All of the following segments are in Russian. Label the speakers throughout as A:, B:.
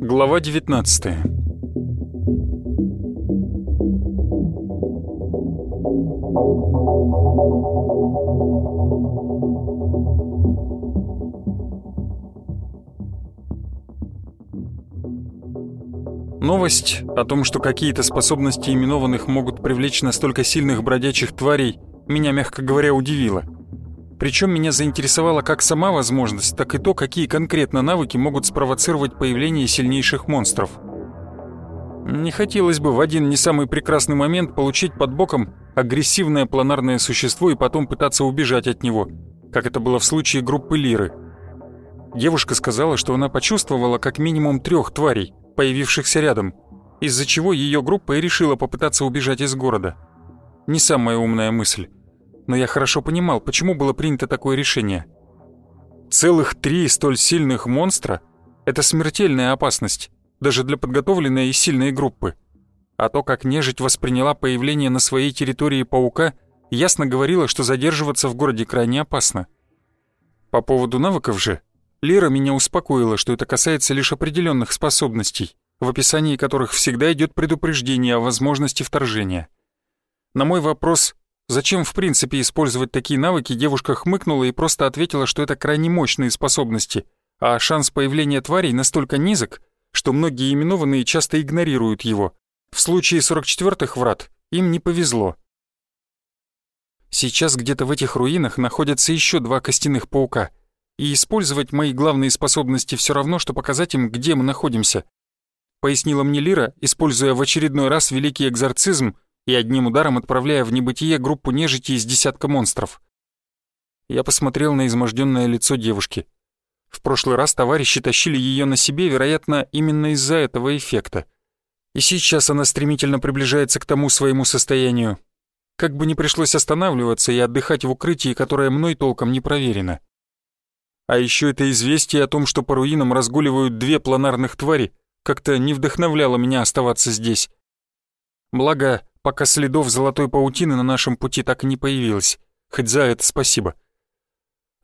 A: Глава 19 Новость о том, что какие-то способности именованных могут привлечь настолько сильных бродячих тварей, меня, мягко говоря, удивила. Причем меня заинтересовала как сама возможность, так и то, какие конкретно навыки могут спровоцировать появление сильнейших монстров. Не хотелось бы в один не самый прекрасный момент получить под боком агрессивное планарное существо и потом пытаться убежать от него, как это было в случае группы Лиры. Девушка сказала, что она почувствовала как минимум трех тварей, появившихся рядом, из-за чего ее группа и решила попытаться убежать из города. Не самая умная мысль, но я хорошо понимал, почему было принято такое решение. Целых три столь сильных монстра — это смертельная опасность, даже для подготовленной и сильной группы. А то, как нежить восприняла появление на своей территории паука, ясно говорило, что задерживаться в городе крайне опасно. По поводу навыков же — Лера меня успокоила, что это касается лишь определенных способностей, в описании которых всегда идет предупреждение о возможности вторжения. На мой вопрос, зачем в принципе использовать такие навыки, девушка хмыкнула и просто ответила, что это крайне мощные способности, а шанс появления тварей настолько низок, что многие именованные часто игнорируют его. В случае 44-х врат им не повезло. Сейчас где-то в этих руинах находятся еще два костяных паука — и использовать мои главные способности все равно, что показать им, где мы находимся. Пояснила мне Лира, используя в очередной раз великий экзорцизм и одним ударом отправляя в небытие группу нежити из десятка монстров. Я посмотрел на изможденное лицо девушки. В прошлый раз товарищи тащили ее на себе, вероятно, именно из-за этого эффекта. И сейчас она стремительно приближается к тому своему состоянию. Как бы не пришлось останавливаться и отдыхать в укрытии, которое мной толком не проверено. А еще это известие о том, что по руинам разгуливают две планарных твари, как-то не вдохновляло меня оставаться здесь. Благо, пока следов золотой паутины на нашем пути так и не появилось, хоть за это спасибо.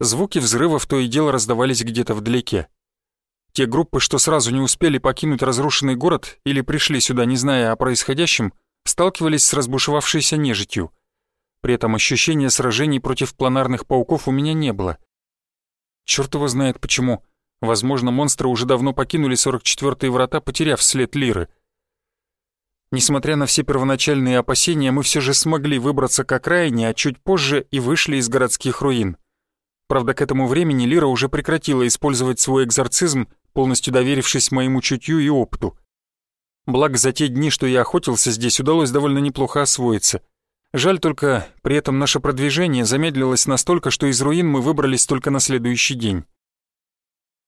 A: Звуки взрывов то и дело раздавались где-то вдалеке. Те группы, что сразу не успели покинуть разрушенный город или пришли сюда, не зная о происходящем, сталкивались с разбушевавшейся нежитью. При этом ощущения сражений против планарных пауков у меня не было. Черт его знает почему. Возможно, монстры уже давно покинули 44-е врата, потеряв след Лиры. Несмотря на все первоначальные опасения, мы все же смогли выбраться к окраине, а чуть позже и вышли из городских руин. Правда, к этому времени Лира уже прекратила использовать свой экзорцизм, полностью доверившись моему чутью и опыту. Благо, за те дни, что я охотился здесь, удалось довольно неплохо освоиться — Жаль только, при этом наше продвижение замедлилось настолько, что из руин мы выбрались только на следующий день.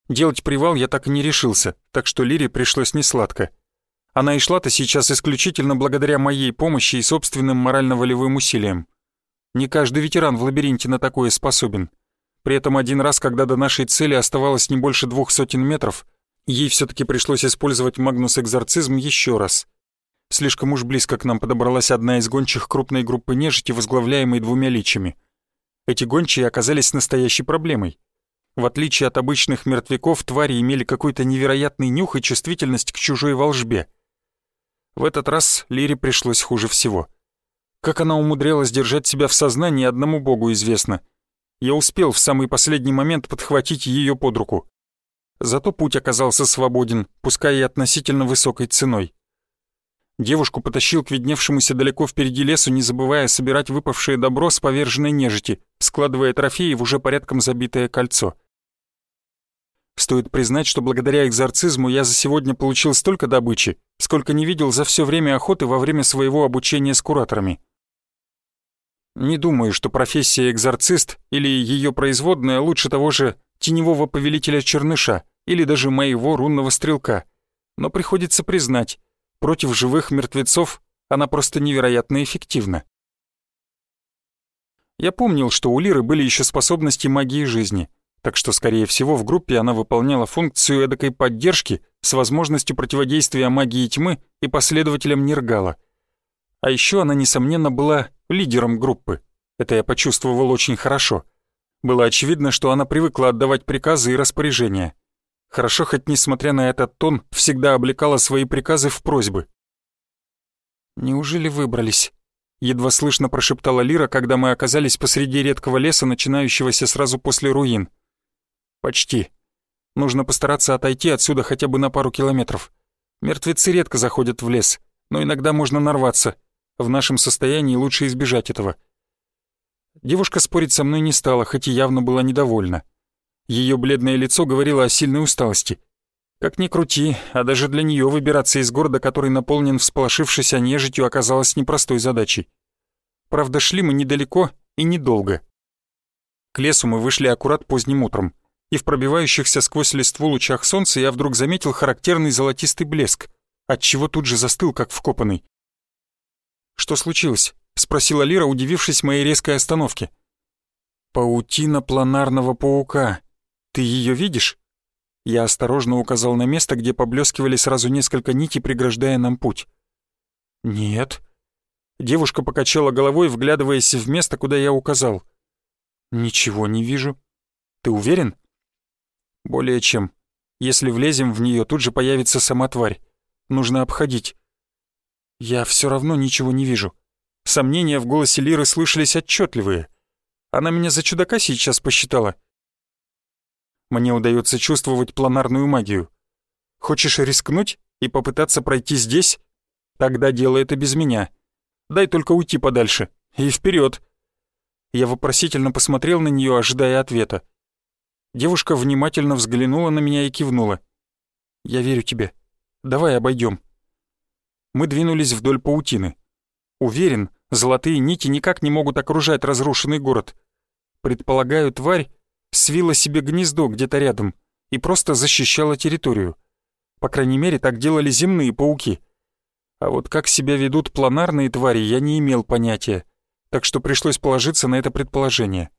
A: Делать привал я так и не решился, так что Лире пришлось несладко. Она и шла-то сейчас исключительно благодаря моей помощи и собственным морально-волевым усилиям. Не каждый ветеран в лабиринте на такое способен. При этом один раз, когда до нашей цели оставалось не больше двух сотен метров, ей все таки пришлось использовать магнус-экзорцизм еще раз — Слишком уж близко к нам подобралась одна из гончих крупной группы нежити, возглавляемой двумя личами. Эти гончие оказались настоящей проблемой. В отличие от обычных мертвяков, твари имели какой-то невероятный нюх и чувствительность к чужой волжбе. В этот раз Лире пришлось хуже всего. Как она умудрялась держать себя в сознании, одному богу известно. Я успел в самый последний момент подхватить ее под руку. Зато путь оказался свободен, пускай и относительно высокой ценой. Девушку потащил к видневшемуся далеко впереди лесу, не забывая собирать выпавшее добро с поверженной нежити, складывая трофеи в уже порядком забитое кольцо. Стоит признать, что благодаря экзорцизму я за сегодня получил столько добычи, сколько не видел за все время охоты во время своего обучения с кураторами. Не думаю, что профессия экзорцист или ее производная лучше того же теневого повелителя черныша или даже моего рунного стрелка. Но приходится признать, Против живых мертвецов она просто невероятно эффективна. Я помнил, что у Лиры были еще способности магии жизни, так что, скорее всего, в группе она выполняла функцию эдакой поддержки с возможностью противодействия магии тьмы и последователям Нергала. А еще она, несомненно, была лидером группы. Это я почувствовал очень хорошо. Было очевидно, что она привыкла отдавать приказы и распоряжения. Хорошо, хоть несмотря на этот тон, всегда облекала свои приказы в просьбы. «Неужели выбрались?» Едва слышно прошептала Лира, когда мы оказались посреди редкого леса, начинающегося сразу после руин. «Почти. Нужно постараться отойти отсюда хотя бы на пару километров. Мертвецы редко заходят в лес, но иногда можно нарваться. В нашем состоянии лучше избежать этого». Девушка спорить со мной не стала, хоть и явно была недовольна. Ее бледное лицо говорило о сильной усталости. Как ни крути, а даже для нее выбираться из города, который наполнен всполошившейся нежитью, оказалось непростой задачей. Правда, шли мы недалеко и недолго. К лесу мы вышли аккурат поздним утром, и в пробивающихся сквозь листву лучах солнца я вдруг заметил характерный золотистый блеск, отчего тут же застыл, как вкопанный. «Что случилось?» — спросила Лира, удивившись моей резкой остановке. «Паутина планарного паука», «Ты ее видишь?» Я осторожно указал на место, где поблескивали сразу несколько нитей, преграждая нам путь. «Нет». Девушка покачала головой, вглядываясь в место, куда я указал. «Ничего не вижу. Ты уверен?» «Более чем. Если влезем в нее, тут же появится сама тварь. Нужно обходить». «Я все равно ничего не вижу». Сомнения в голосе Лиры слышались отчетливые. Она меня за чудака сейчас посчитала мне удается чувствовать планарную магию. Хочешь рискнуть и попытаться пройти здесь? Тогда делай это без меня. Дай только уйти подальше. И вперед. Я вопросительно посмотрел на нее, ожидая ответа. Девушка внимательно взглянула на меня и кивнула. «Я верю тебе. Давай обойдем. Мы двинулись вдоль паутины. Уверен, золотые нити никак не могут окружать разрушенный город. Предполагаю, тварь свила себе гнездо где-то рядом и просто защищала территорию. По крайней мере, так делали земные пауки. А вот как себя ведут планарные твари, я не имел понятия, так что пришлось положиться на это предположение.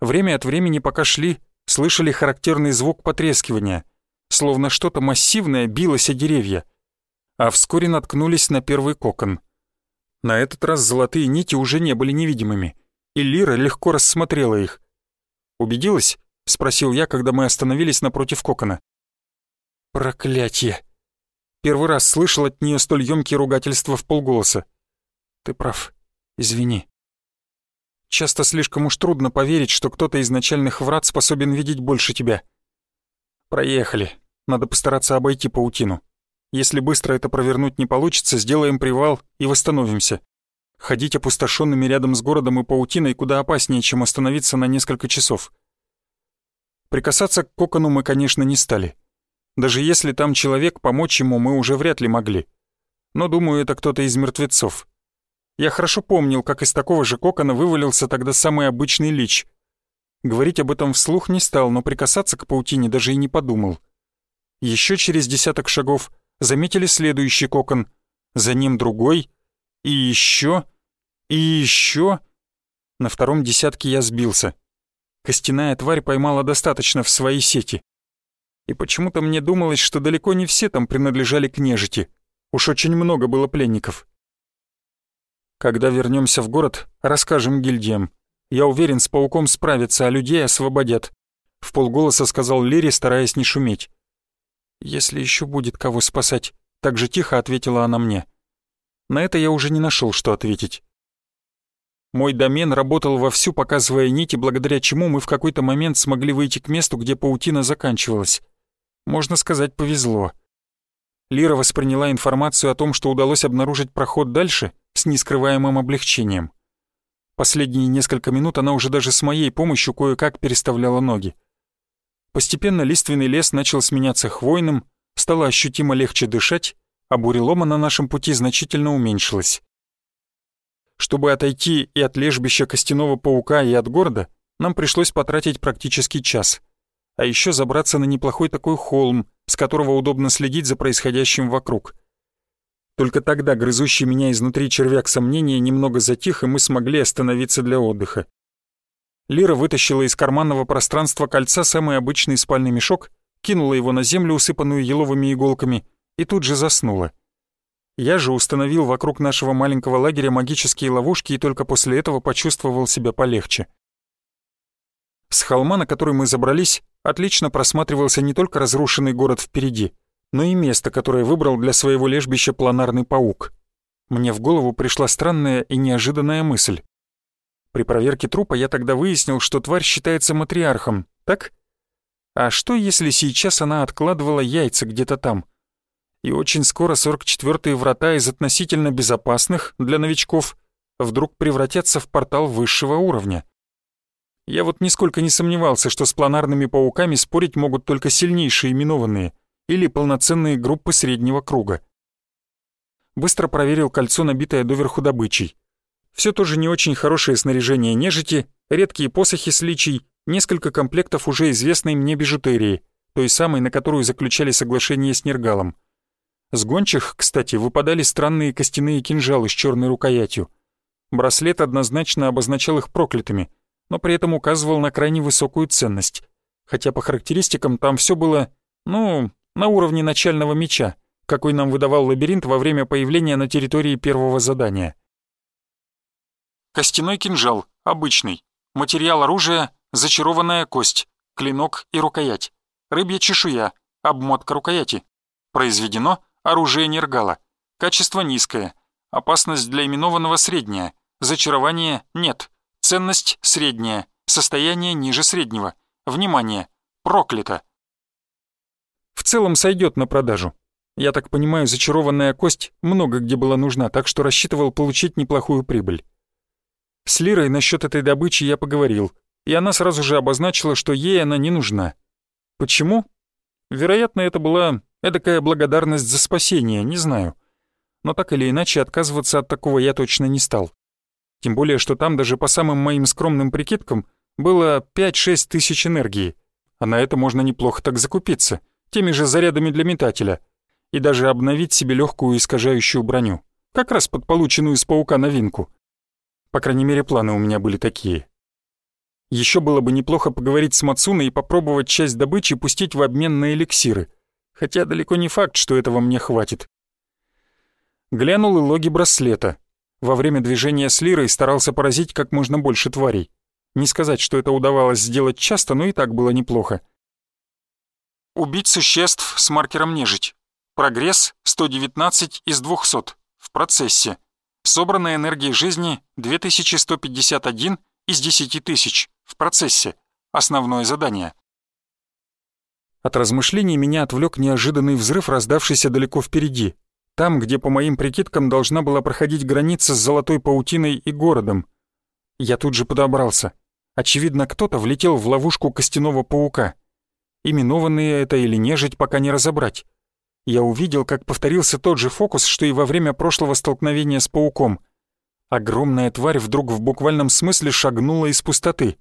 A: Время от времени, пока шли, слышали характерный звук потрескивания, словно что-то массивное билось о деревья, а вскоре наткнулись на первый кокон. На этот раз золотые нити уже не были невидимыми, и Лира легко рассмотрела их — «Убедилась?» — спросил я, когда мы остановились напротив кокона. «Проклятье!» Первый раз слышал от нее столь ёмкие ругательства в полголоса. «Ты прав. Извини». Часто слишком уж трудно поверить, что кто-то из начальных врат способен видеть больше тебя. Проехали. Надо постараться обойти паутину. Если быстро это провернуть не получится, сделаем привал и восстановимся. Ходить опустошенными рядом с городом и паутиной куда опаснее, чем остановиться на несколько часов. Прикасаться к кокону мы, конечно, не стали. Даже если там человек, помочь ему мы уже вряд ли могли. Но, думаю, это кто-то из мертвецов. Я хорошо помнил, как из такого же кокона вывалился тогда самый обычный лич. Говорить об этом вслух не стал, но прикасаться к паутине даже и не подумал. Еще через десяток шагов заметили следующий кокон, за ним другой — и еще, и еще. На втором десятке я сбился. Костяная тварь поймала достаточно в свои сети. И почему-то мне думалось, что далеко не все там принадлежали к нежити. Уж очень много было пленников. Когда вернемся в город, расскажем гильдиям. Я уверен, с пауком справятся, а людей освободят. В полголоса сказал Лире, стараясь не шуметь. «Если еще будет кого спасать», — так же тихо ответила она мне. На это я уже не нашел, что ответить. Мой домен работал вовсю, показывая нити, благодаря чему мы в какой-то момент смогли выйти к месту, где паутина заканчивалась. Можно сказать, повезло. Лира восприняла информацию о том, что удалось обнаружить проход дальше, с нескрываемым облегчением. Последние несколько минут она уже даже с моей помощью кое-как переставляла ноги. Постепенно лиственный лес начал сменяться хвойным, стало ощутимо легче дышать, а бурелома на нашем пути значительно уменьшилась. Чтобы отойти и от лежбища костяного паука, и от города, нам пришлось потратить практически час. А еще забраться на неплохой такой холм, с которого удобно следить за происходящим вокруг. Только тогда грызущий меня изнутри червяк сомнения немного затих, и мы смогли остановиться для отдыха. Лира вытащила из карманного пространства кольца самый обычный спальный мешок, кинула его на землю, усыпанную еловыми иголками, и тут же заснула. Я же установил вокруг нашего маленького лагеря магические ловушки и только после этого почувствовал себя полегче. С холма, на который мы забрались, отлично просматривался не только разрушенный город впереди, но и место, которое выбрал для своего лежбища планарный паук. Мне в голову пришла странная и неожиданная мысль. При проверке трупа я тогда выяснил, что тварь считается матриархом, так? А что, если сейчас она откладывала яйца где-то там? И очень скоро 44-е врата из относительно безопасных для новичков вдруг превратятся в портал высшего уровня. Я вот нисколько не сомневался, что с планарными пауками спорить могут только сильнейшие именованные или полноценные группы среднего круга. Быстро проверил кольцо, набитое доверху добычей. Все тоже не очень хорошее снаряжение нежити, редкие посохи с личий, несколько комплектов уже известной мне бижутерии, той самой, на которую заключали соглашение с Нергалом. С гончих, кстати, выпадали странные костяные кинжалы с черной рукоятью. Браслет однозначно обозначал их проклятыми, но при этом указывал на крайне высокую ценность. Хотя по характеристикам там все было, ну, на уровне начального меча, какой нам выдавал лабиринт во время появления на территории первого задания. Костяной кинжал, обычный. Материал оружия — зачарованная кость, клинок и рукоять. Рыбья чешуя, обмотка рукояти. Произведено оружие Нергала. Качество низкое. Опасность для именованного средняя. Зачарование нет. Ценность средняя. Состояние ниже среднего. Внимание! Проклято! В целом сойдет на продажу. Я так понимаю, зачарованная кость много где была нужна, так что рассчитывал получить неплохую прибыль. С Лирой насчет этой добычи я поговорил, и она сразу же обозначила, что ей она не нужна. Почему? Вероятно, это была эдакая благодарность за спасение, не знаю. Но так или иначе отказываться от такого я точно не стал. Тем более, что там даже по самым моим скромным прикидкам было 5-6 тысяч энергии, а на это можно неплохо так закупиться, теми же зарядами для метателя, и даже обновить себе легкую искажающую броню, как раз под полученную из паука новинку. По крайней мере, планы у меня были такие. Еще было бы неплохо поговорить с Мацуной и попробовать часть добычи пустить в обмен на эликсиры, хотя далеко не факт, что этого мне хватит. Глянул и логи браслета. Во время движения с Лирой старался поразить как можно больше тварей. Не сказать, что это удавалось сделать часто, но и так было неплохо. Убить существ с маркером нежить. Прогресс 119 из 200. В процессе. Собранная энергия жизни 2151 из 10 тысяч. В процессе. Основное задание. От размышлений меня отвлек неожиданный взрыв, раздавшийся далеко впереди. Там, где, по моим прикидкам, должна была проходить граница с золотой паутиной и городом. Я тут же подобрался. Очевидно, кто-то влетел в ловушку костяного паука. Именованные это или нежить, пока не разобрать я увидел, как повторился тот же фокус, что и во время прошлого столкновения с пауком. Огромная тварь вдруг в буквальном смысле шагнула из пустоты.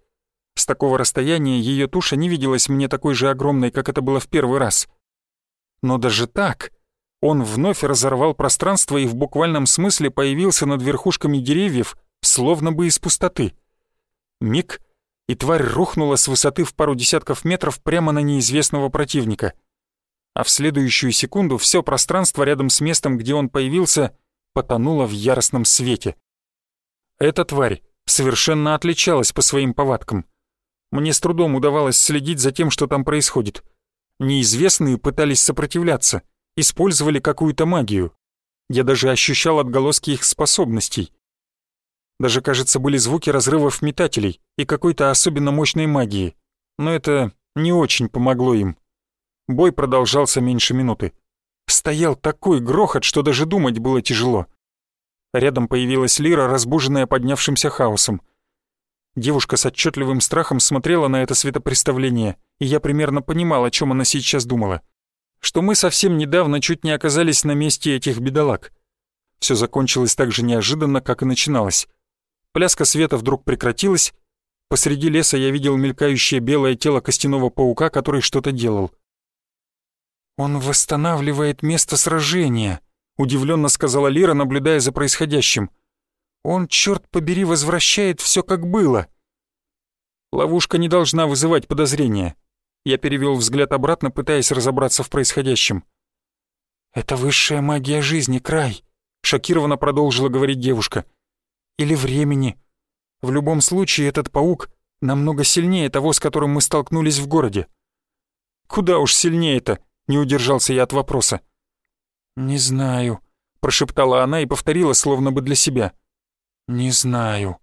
A: С такого расстояния ее туша не виделась мне такой же огромной, как это было в первый раз. Но даже так он вновь разорвал пространство и в буквальном смысле появился над верхушками деревьев, словно бы из пустоты. Миг, и тварь рухнула с высоты в пару десятков метров прямо на неизвестного противника — а в следующую секунду все пространство рядом с местом, где он появился, потонуло в яростном свете. Эта тварь совершенно отличалась по своим повадкам. Мне с трудом удавалось следить за тем, что там происходит. Неизвестные пытались сопротивляться, использовали какую-то магию. Я даже ощущал отголоски их способностей. Даже, кажется, были звуки разрывов метателей и какой-то особенно мощной магии. Но это не очень помогло им. Бой продолжался меньше минуты. Стоял такой грохот, что даже думать было тяжело. Рядом появилась Лира, разбуженная поднявшимся хаосом. Девушка с отчетливым страхом смотрела на это светопреставление, и я примерно понимал, о чем она сейчас думала. Что мы совсем недавно чуть не оказались на месте этих бедолаг. Все закончилось так же неожиданно, как и начиналось. Пляска света вдруг прекратилась. Посреди леса я видел мелькающее белое тело костяного паука, который что-то делал. «Он восстанавливает место сражения», — удивленно сказала Лира, наблюдая за происходящим. «Он, черт побери, возвращает все как было». Ловушка не должна вызывать подозрения. Я перевел взгляд обратно, пытаясь разобраться в происходящем. «Это высшая магия жизни, край», — шокированно продолжила говорить девушка. «Или времени. В любом случае, этот паук намного сильнее того, с которым мы столкнулись в городе». «Куда уж сильнее-то?» — не удержался я от вопроса. «Не знаю», — прошептала она и повторила, словно бы для себя. «Не знаю».